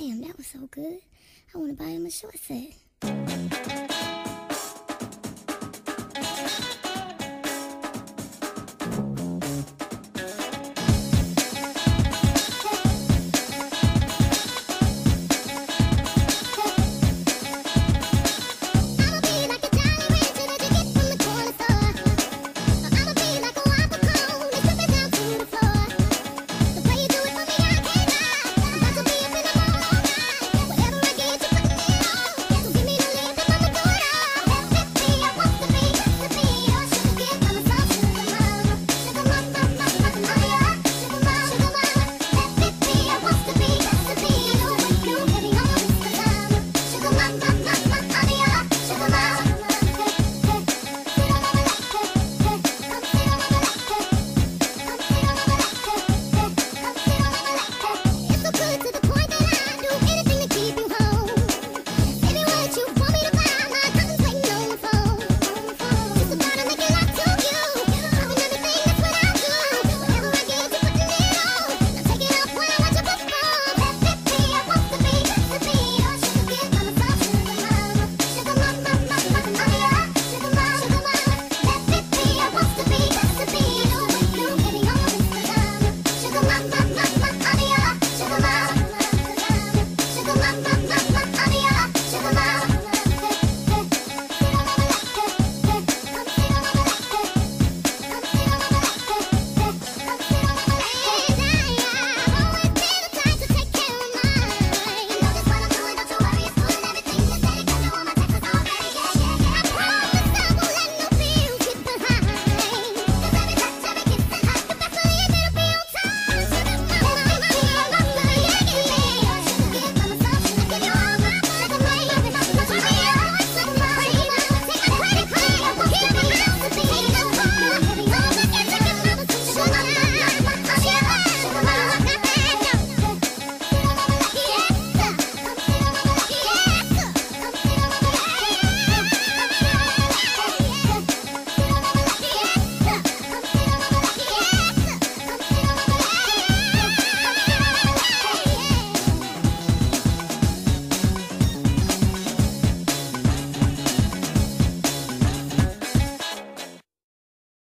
Damn, that was so good. I want to buy him a short set.